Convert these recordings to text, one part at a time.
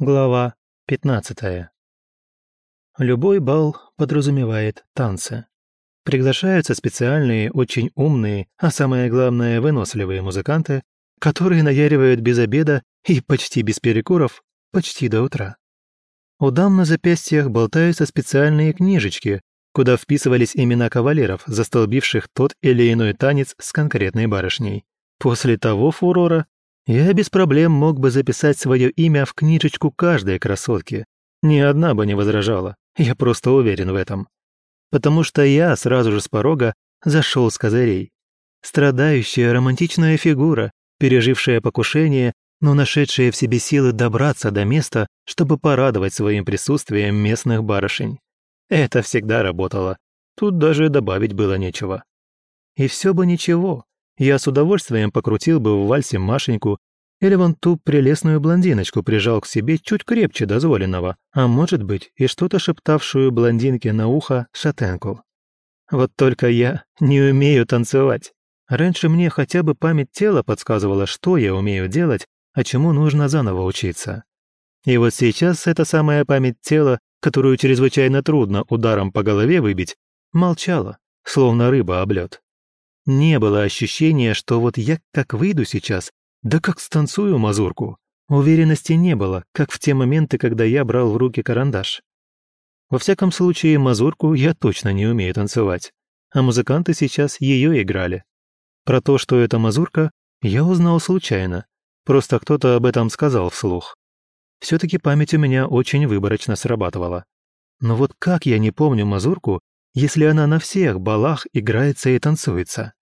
Глава 15. Любой бал подразумевает танцы. Приглашаются специальные, очень умные, а самое главное, выносливые музыканты, которые наяривают без обеда и почти без перекуров, почти до утра. У дам на запястьях болтаются специальные книжечки, куда вписывались имена кавалеров, застолбивших тот или иной танец с конкретной барышней. После того фурора я без проблем мог бы записать свое имя в книжечку каждой красотки. Ни одна бы не возражала, я просто уверен в этом. Потому что я сразу же с порога зашел с козырей. Страдающая романтичная фигура, пережившая покушение, но нашедшая в себе силы добраться до места, чтобы порадовать своим присутствием местных барышень. Это всегда работало. Тут даже добавить было нечего. И все бы ничего, я с удовольствием покрутил бы в вальсе Машеньку или вон ту прелестную блондиночку прижал к себе чуть крепче дозволенного, а может быть и что-то шептавшую блондинке на ухо шатенку. Вот только я не умею танцевать. Раньше мне хотя бы память тела подсказывала, что я умею делать, а чему нужно заново учиться. И вот сейчас эта самая память тела, которую чрезвычайно трудно ударом по голове выбить, молчала, словно рыба об лед. Не было ощущения, что вот я как выйду сейчас, да как станцую мазурку. Уверенности не было, как в те моменты, когда я брал в руки карандаш. Во всяком случае, мазурку я точно не умею танцевать, а музыканты сейчас ее играли. Про то, что это мазурка, я узнал случайно, просто кто-то об этом сказал вслух. Все-таки память у меня очень выборочно срабатывала. Но вот как я не помню мазурку, если она на всех балах играется и танцуется.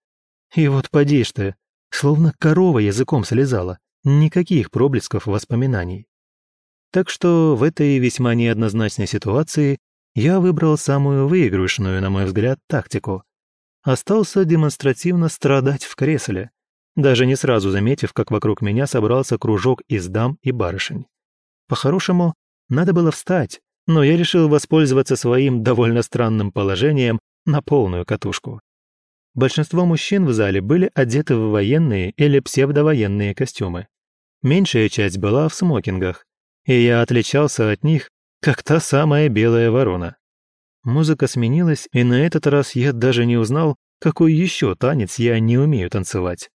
И вот поди ж ты, словно корова языком слезала, никаких проблесков воспоминаний. Так что в этой весьма неоднозначной ситуации я выбрал самую выигрышную, на мой взгляд, тактику. Остался демонстративно страдать в кресле, даже не сразу заметив, как вокруг меня собрался кружок из дам и барышень. По-хорошему, надо было встать, но я решил воспользоваться своим довольно странным положением на полную катушку. Большинство мужчин в зале были одеты в военные или псевдовоенные костюмы. Меньшая часть была в смокингах, и я отличался от них, как та самая белая ворона. Музыка сменилась, и на этот раз я даже не узнал, какой еще танец я не умею танцевать.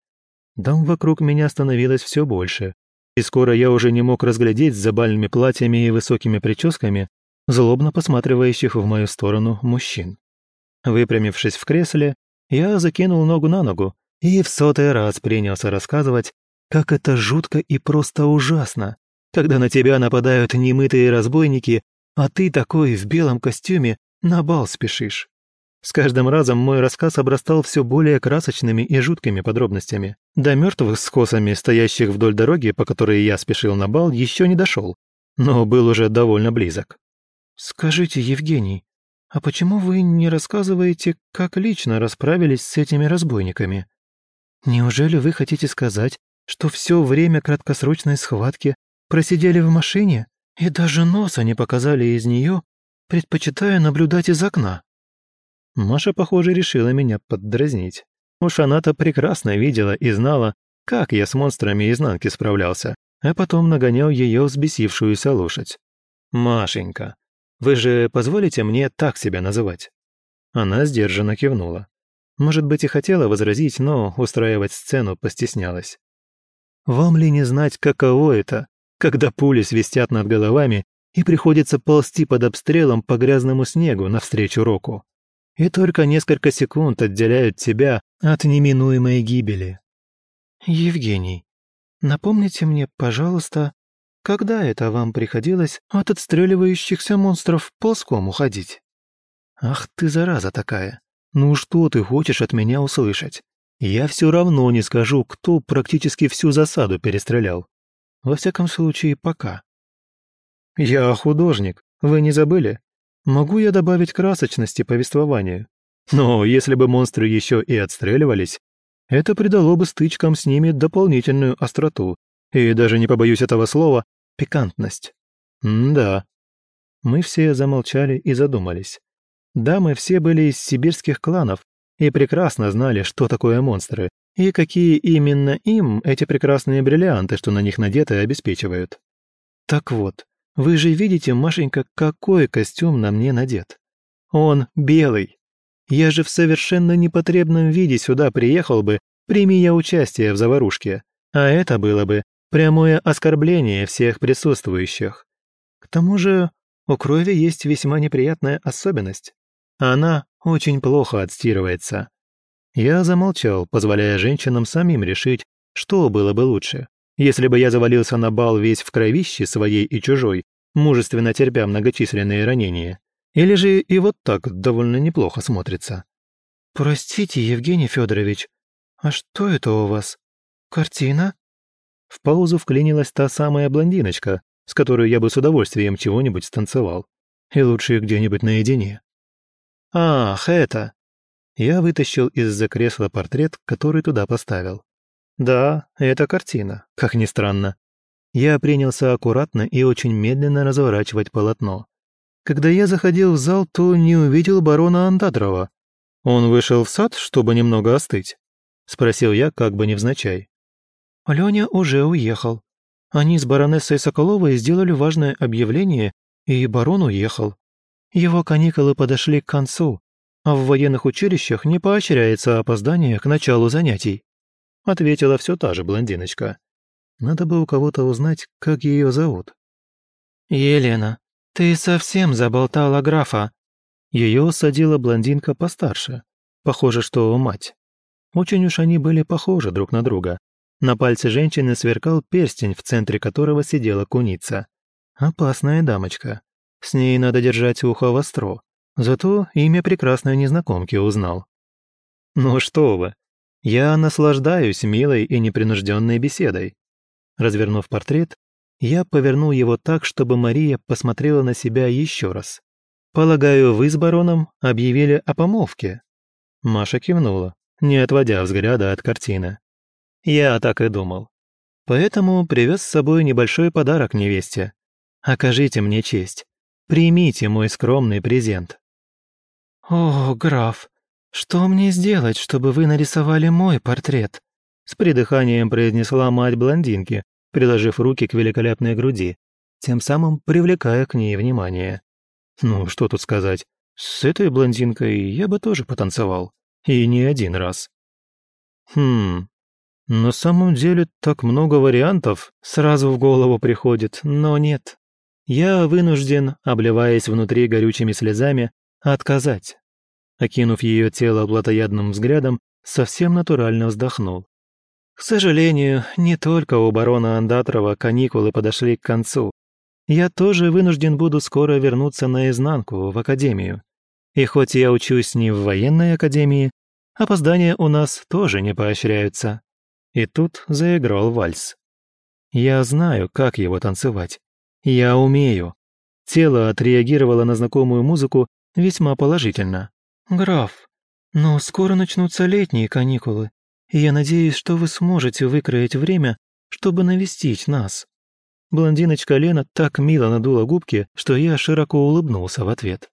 Дам вокруг меня становилось все больше, и скоро я уже не мог разглядеть за бальными платьями и высокими прическами злобно посматривающих в мою сторону мужчин. Выпрямившись в кресле, я закинул ногу на ногу и в сотый раз принялся рассказывать, как это жутко и просто ужасно, когда на тебя нападают немытые разбойники, а ты такой в белом костюме на бал спешишь. С каждым разом мой рассказ обрастал все более красочными и жуткими подробностями. До мертвых с косами, стоящих вдоль дороги, по которой я спешил на бал, еще не дошел, но был уже довольно близок. «Скажите, Евгений, а почему вы не рассказываете, как лично расправились с этими разбойниками? Неужели вы хотите сказать, что все время краткосрочной схватки просидели в машине и даже носа не показали из нее, предпочитая наблюдать из окна?» Маша, похоже, решила меня поддразнить. Уж она-то прекрасно видела и знала, как я с монстрами изнанки справлялся, а потом нагонял ее взбесившуюся лошадь. «Машенька, вы же позволите мне так себя называть?» Она сдержанно кивнула. Может быть, и хотела возразить, но устраивать сцену постеснялась. «Вам ли не знать, каково это, когда пули свистят над головами и приходится ползти под обстрелом по грязному снегу навстречу року?» и только несколько секунд отделяют тебя от неминуемой гибели. Евгений, напомните мне, пожалуйста, когда это вам приходилось от отстреливающихся монстров ползком уходить? Ах ты, зараза такая! Ну что ты хочешь от меня услышать? Я все равно не скажу, кто практически всю засаду перестрелял. Во всяком случае, пока. Я художник, вы не забыли? Могу я добавить красочности повествованию. Но если бы монстры еще и отстреливались, это придало бы стычкам с ними дополнительную остроту и, даже не побоюсь этого слова, пикантность. М-да. Мы все замолчали и задумались. Да, мы все были из сибирских кланов и прекрасно знали, что такое монстры, и какие именно им эти прекрасные бриллианты, что на них надеты, обеспечивают. Так вот, вы же видите, Машенька, какой костюм на мне надет. Он белый. Я же в совершенно непотребном виде сюда приехал бы, прими я участие в заварушке. А это было бы прямое оскорбление всех присутствующих. К тому же у крови есть весьма неприятная особенность. Она очень плохо отстирывается. Я замолчал, позволяя женщинам самим решить, что было бы лучше. Если бы я завалился на бал весь в кровище своей и чужой, мужественно терпя многочисленные ранения, или же и вот так довольно неплохо смотрится. «Простите, Евгений Федорович, а что это у вас? Картина?» В паузу вклинилась та самая блондиночка, с которой я бы с удовольствием чего-нибудь станцевал. И лучше где-нибудь наедине. «Ах, это...» Я вытащил из-за кресла портрет, который туда поставил. «Да, это картина, как ни странно». Я принялся аккуратно и очень медленно разворачивать полотно. Когда я заходил в зал, то не увидел барона Андадрова. Он вышел в сад, чтобы немного остыть. Спросил я, как бы невзначай. Леня уже уехал. Они с баронессой Соколовой сделали важное объявление, и барон уехал. Его каникулы подошли к концу, а в военных училищах не поощряется опоздание к началу занятий. Ответила все та же блондиночка. Надо бы у кого-то узнать, как ее зовут. «Елена, ты совсем заболтала графа». Ее садила блондинка постарше. Похоже, что мать. Очень уж они были похожи друг на друга. На пальце женщины сверкал перстень, в центре которого сидела куница. Опасная дамочка. С ней надо держать ухо востро. Зато имя прекрасной незнакомки узнал. «Ну что вы, я наслаждаюсь милой и непринужденной беседой». Развернув портрет, я повернул его так, чтобы Мария посмотрела на себя еще раз. «Полагаю, вы с бароном объявили о помолвке?» Маша кивнула, не отводя взгляда от картины. Я так и думал. Поэтому привез с собой небольшой подарок невесте. Окажите мне честь. Примите мой скромный презент. О, граф, что мне сделать, чтобы вы нарисовали мой портрет? С придыханием произнесла мать блондинки, приложив руки к великолепной груди, тем самым привлекая к ней внимание. Ну, что тут сказать, с этой блондинкой я бы тоже потанцевал. И не один раз. Хм, на самом деле так много вариантов сразу в голову приходит, но нет. Я вынужден, обливаясь внутри горючими слезами, отказать. Окинув ее тело плотоядным взглядом, совсем натурально вздохнул. К сожалению, не только у барона Андатрова каникулы подошли к концу. Я тоже вынужден буду скоро вернуться наизнанку, в академию. И хоть я учусь не в военной академии, опоздания у нас тоже не поощряются. И тут заиграл вальс. Я знаю, как его танцевать. Я умею. Тело отреагировало на знакомую музыку весьма положительно. «Граф, но скоро начнутся летние каникулы, и я надеюсь, что вы сможете выкроить время, чтобы навестить нас». Блондиночка Лена так мило надула губки, что я широко улыбнулся в ответ.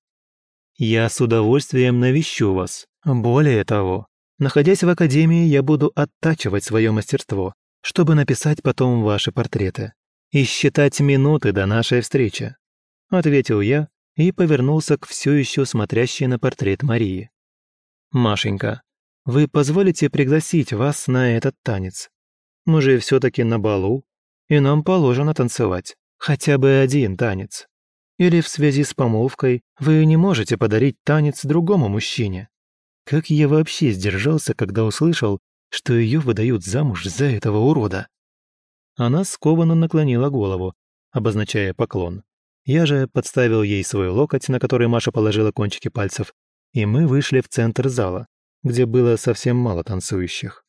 «Я с удовольствием навещу вас. Более того, Находясь в академии, я буду оттачивать свое мастерство, чтобы написать потом ваши портреты и считать минуты до нашей встречи», — ответил я и повернулся к все еще смотрящей на портрет Марии. «Машенька, вы позволите пригласить вас на этот танец? Мы же все-таки на балу, и нам положено танцевать хотя бы один танец. Или в связи с помолвкой вы не можете подарить танец другому мужчине?» Как я вообще сдержался, когда услышал, что ее выдают замуж за этого урода? Она скованно наклонила голову, обозначая поклон. Я же подставил ей свой локоть, на который Маша положила кончики пальцев, и мы вышли в центр зала, где было совсем мало танцующих.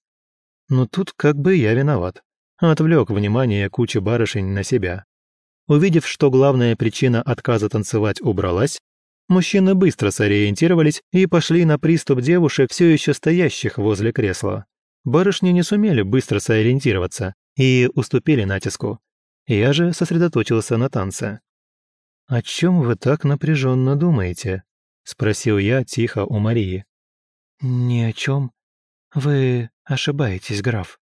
Но тут как бы я виноват. Отвлек внимание кучи барышень на себя. Увидев, что главная причина отказа танцевать убралась, Мужчины быстро сориентировались и пошли на приступ девушек, все еще стоящих возле кресла. Барышни не сумели быстро сориентироваться и уступили натиску. Я же сосредоточился на танце. «О чем вы так напряженно думаете?» – спросил я тихо у Марии. «Ни о чем. Вы ошибаетесь, граф».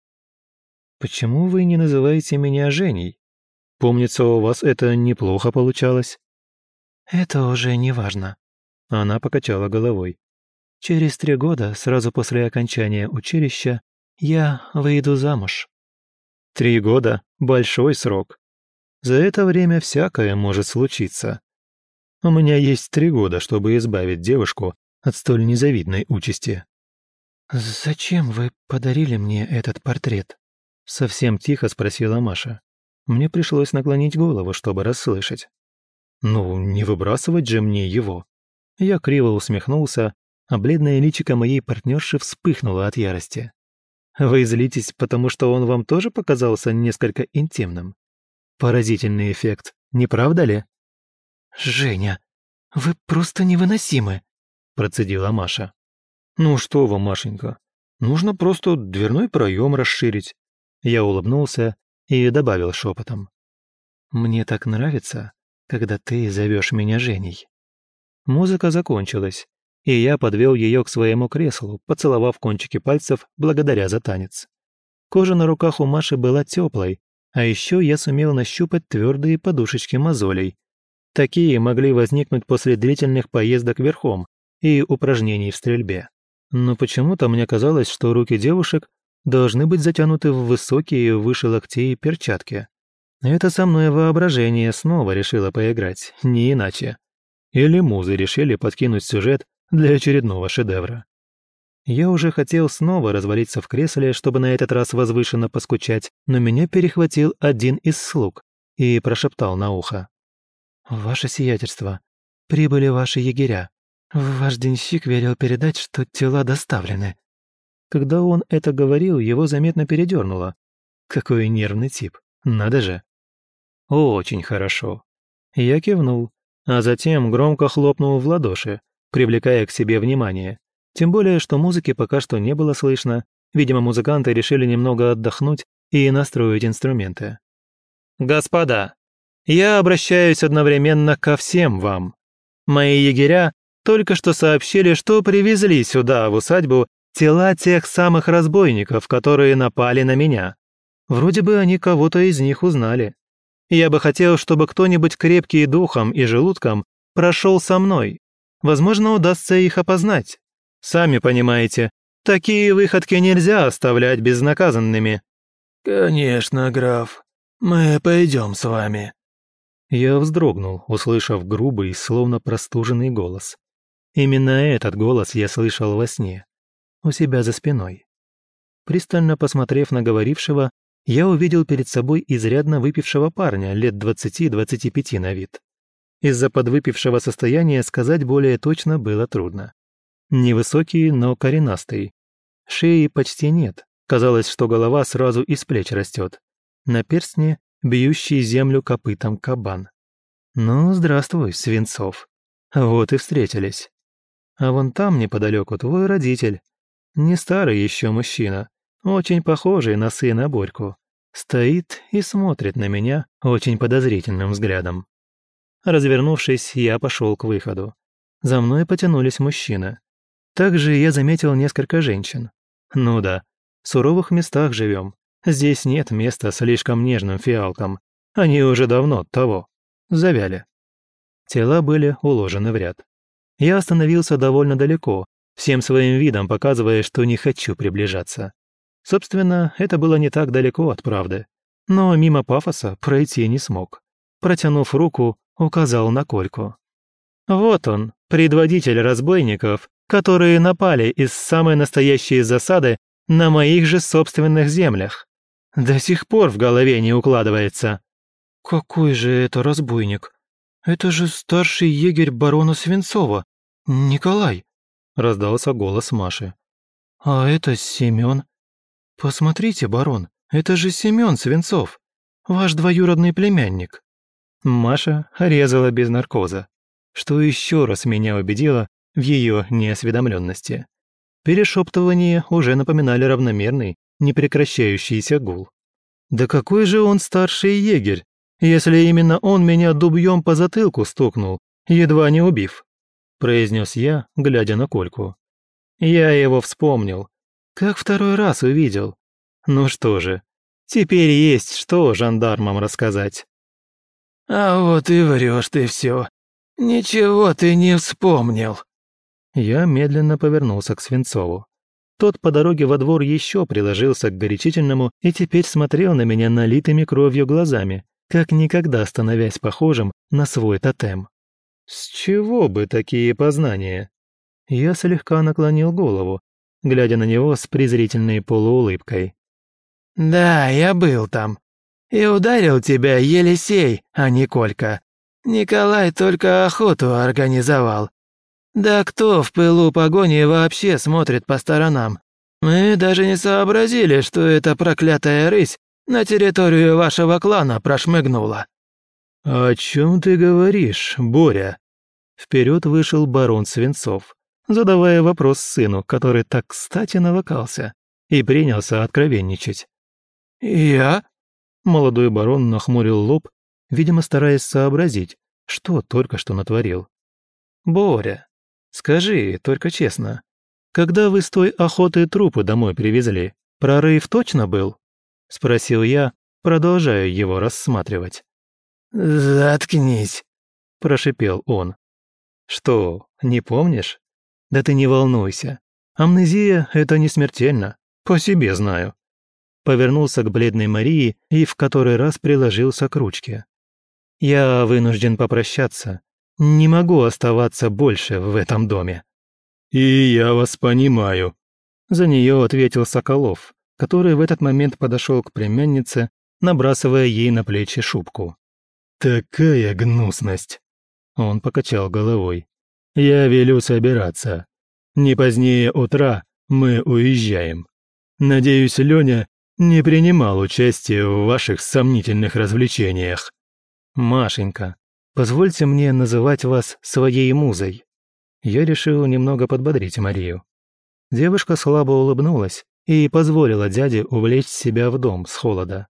«Почему вы не называете меня Женей?» Помнится, у вас это неплохо получалось». «Это уже не важно». Она покачала головой. «Через три года, сразу после окончания училища, я выйду замуж». «Три года – большой срок. За это время всякое может случиться. У меня есть три года, чтобы избавить девушку от столь незавидной участи». «Зачем вы подарили мне этот портрет?» Совсем тихо спросила Маша. Мне пришлось наклонить голову, чтобы расслышать. «Ну, не выбрасывать же мне его». Я криво усмехнулся, а бледное личико моей партнерши вспыхнуло от ярости. «Вы злитесь, потому что он вам тоже показался несколько интимным? Поразительный эффект, не правда ли?» «Женя, вы просто невыносимы», – процедила Маша. «Ну что вы, Машенька, нужно просто дверной проем расширить». Я улыбнулся и добавил шепотом. «Мне так нравится, когда ты зовешь меня Женей». Музыка закончилась, и я подвел ее к своему креслу, поцеловав кончики пальцев благодаря за танец. Кожа на руках у Маши была теплой, а еще я сумел нащупать твердые подушечки мозолей. Такие могли возникнуть после длительных поездок верхом и упражнений в стрельбе. Но почему-то мне казалось, что руки девушек должны быть затянуты в высокие выше локтей перчатки. Это со мной воображение снова решило поиграть, не иначе. Или музы решили подкинуть сюжет для очередного шедевра. Я уже хотел снова развалиться в кресле, чтобы на этот раз возвышенно поскучать, но меня перехватил один из слуг и прошептал на ухо. «Ваше сиятельство, прибыли ваши егеря. Ваш денщик велел передать, что тела доставлены». Когда он это говорил, его заметно передернуло. Какой нервный тип, надо же. Очень хорошо. Я кивнул, а затем громко хлопнул в ладоши, привлекая к себе внимание. Тем более, что музыки пока что не было слышно. Видимо, музыканты решили немного отдохнуть и настроить инструменты. «Господа, я обращаюсь одновременно ко всем вам. Мои егеря только что сообщили, что привезли сюда, в усадьбу, Тела тех самых разбойников, которые напали на меня. Вроде бы они кого-то из них узнали. Я бы хотел, чтобы кто-нибудь крепкий духом и желудком прошел со мной. Возможно, удастся их опознать. Сами понимаете, такие выходки нельзя оставлять безнаказанными». «Конечно, граф. Мы пойдем с вами». Я вздрогнул, услышав грубый, словно простуженный голос. Именно этот голос я слышал во сне у себя за спиной. Пристально посмотрев на говорившего, я увидел перед собой изрядно выпившего парня лет 20-25 на вид. Из-за подвыпившего состояния сказать более точно было трудно. Невысокий, но коренастый. Шеи почти нет, казалось, что голова сразу из плеч растет. На перстне бьющий землю копытом кабан. Ну, здравствуй, Свинцов. Вот и встретились. А вон там неподалеку твой родитель, не старый еще мужчина, очень похожий на сына Борьку. Стоит и смотрит на меня очень подозрительным взглядом. Развернувшись, я пошел к выходу. За мной потянулись мужчины. Также я заметил несколько женщин. Ну да, в суровых местах живем. Здесь нет места слишком нежным фиалкам. Они уже давно того. Завяли. Тела были уложены в ряд. Я остановился довольно далеко, всем своим видом показывая, что не хочу приближаться. Собственно, это было не так далеко от правды. Но мимо пафоса пройти не смог. Протянув руку, указал на Кольку. «Вот он, предводитель разбойников, которые напали из самой настоящей засады на моих же собственных землях. До сих пор в голове не укладывается». «Какой же это разбойник? Это же старший егерь барона Свинцова, Николай!» раздался голос Маши. «А это Семён. Посмотрите, барон, это же Семён Свинцов, ваш двоюродный племянник». Маша резала без наркоза, что еще раз меня убедило в ее неосведомленности. Перешептывания уже напоминали равномерный, непрекращающийся гул. «Да какой же он старший егерь, если именно он меня дубьем по затылку стукнул, едва не убив?» произнес я, глядя на Кольку. Я его вспомнил. Как второй раз увидел. Ну что же, теперь есть что жандармам рассказать. А вот и врешь ты все. Ничего ты не вспомнил». Я медленно повернулся к Свинцову. Тот по дороге во двор еще приложился к горячительному и теперь смотрел на меня налитыми кровью глазами, как никогда становясь похожим на свой тотем. С чего бы такие познания? Я слегка наклонил голову, глядя на него с презрительной полуулыбкой. «Да, я был там. И ударил тебя Елисей, а не Колька. Николай только охоту организовал. Да кто в пылу погони вообще смотрит по сторонам? Мы даже не сообразили, что эта проклятая рысь на территорию вашего клана прошмыгнула». «О чем ты говоришь, Боря?» Вперед вышел барон Свинцов, задавая вопрос сыну, который так кстати навыкался, и принялся откровенничать. «Я?» Молодой барон нахмурил лоб, видимо, стараясь сообразить, что только что натворил. «Боря, скажи, только честно, когда вы с той охоты трупы домой привезли, прорыв точно был?» — спросил я, продолжая его рассматривать. «Заткнись», — прошипел он. «Что, не помнишь? Да ты не волнуйся. Амнезия — это не смертельно, по себе знаю». Повернулся к бледной Марии и в который раз приложился к ручке. «Я вынужден попрощаться. Не могу оставаться больше в этом доме». «И я вас понимаю», — за нее ответил Соколов, который в этот момент подошел к племяннице, набрасывая ей на плечи шубку. «Такая гнусность!» Он покачал головой. «Я велю собираться. Не позднее утра мы уезжаем. Надеюсь, Леня не принимал участия в ваших сомнительных развлечениях». «Машенька, позвольте мне называть вас своей музой». Я решил немного подбодрить Марию. Девушка слабо улыбнулась и позволила дяде увлечь себя в дом с холода.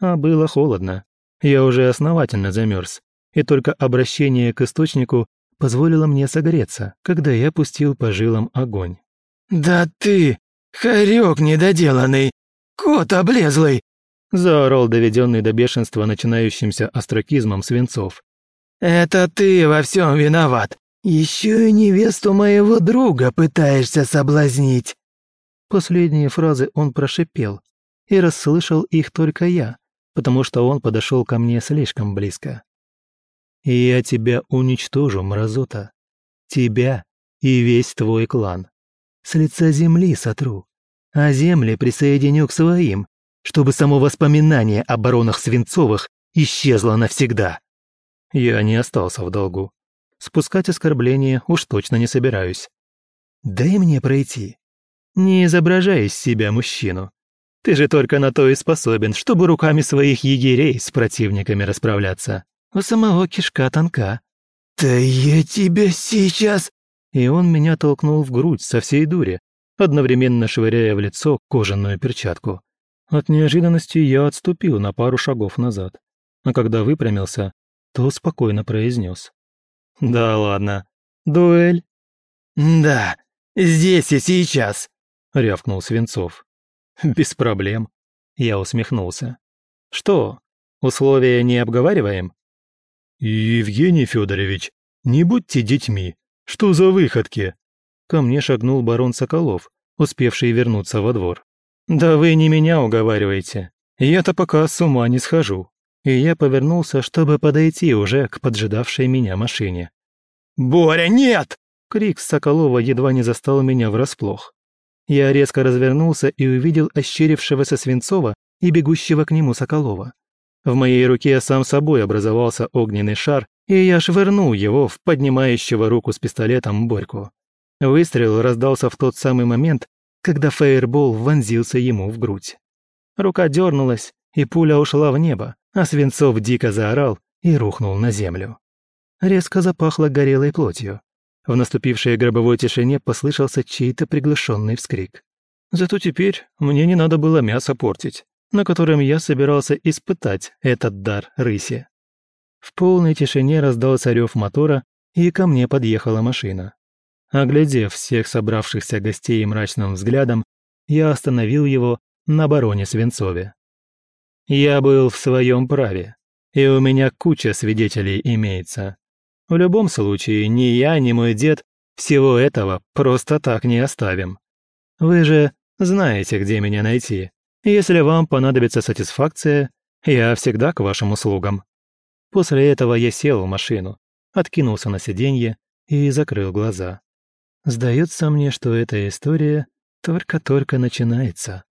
А было холодно. Я уже основательно замерз, и только обращение к источнику позволило мне согреться, когда я пустил по жилам огонь. «Да ты, хорек недоделанный, кот облезлый!» заорал доведенный до бешенства начинающимся остракизмом Свинцов. «Это ты во всем виноват. Еще и невесту моего друга пытаешься соблазнить». Последние фразы он прошипел, и расслышал их только я, потому что он подошел ко мне слишком близко. И я тебя уничтожу, мразота. Тебя и весь твой клан. С лица земли сотру, а земли присоединю к своим, чтобы само воспоминание о баронах Свинцовых исчезло навсегда. Я не остался в долгу. Спускать оскорбления уж точно не собираюсь. Дай мне пройти. Не изображай из себя мужчину. Ты же только на то и способен, чтобы руками своих егерей с противниками расправляться. У самого кишка тонка». «Да я тебя сейчас...» И он меня толкнул в грудь со всей дури, одновременно швыряя в лицо кожаную перчатку. От неожиданности я отступил на пару шагов назад, а когда выпрямился, то спокойно произнес. «Да ладно. Дуэль?» «Да, здесь и сейчас», — рявкнул Свинцов. «Без проблем», — я усмехнулся. «Что, условия не обговариваем?» «Евгений Федорович, не будьте детьми. Что за выходки?» Ко мне шагнул барон Соколов, успевший вернуться во двор. «Да вы не меня уговариваете. Я-то пока с ума не схожу». И я повернулся, чтобы подойти уже к поджидавшей меня машине. «Боря, нет!» Крик Соколова едва не застал меня врасплох. Я резко развернулся и увидел ощерившегося Свинцова и бегущего к нему Соколова. В моей руке сам собой образовался огненный шар, и я швырнул его в поднимающего руку с пистолетом Борьку. Выстрел раздался в тот самый момент, когда фейербол вонзился ему в грудь. Рука дернулась, и пуля ушла в небо, а Свинцов дико заорал и рухнул на землю. Резко запахло горелой плотью. В наступившей гробовой тишине послышался чей-то приглушенный вскрик. Зато теперь мне не надо было мясо портить на котором я собирался испытать этот дар рыси. В полной тишине раздался рев мотора, и ко мне подъехала машина. Оглядев всех собравшихся гостей мрачным взглядом, я остановил его на бароне Свинцове. Я был в своем праве. и у меня куча свидетелей имеется. В любом случае, ни я, ни мой дед всего этого просто так не оставим. Вы же знаете, где меня найти. Если вам понадобится сатисфакция, я всегда к вашим услугам». После этого я сел в машину, откинулся на сиденье и закрыл глаза. Сдается мне, что эта история только-только начинается.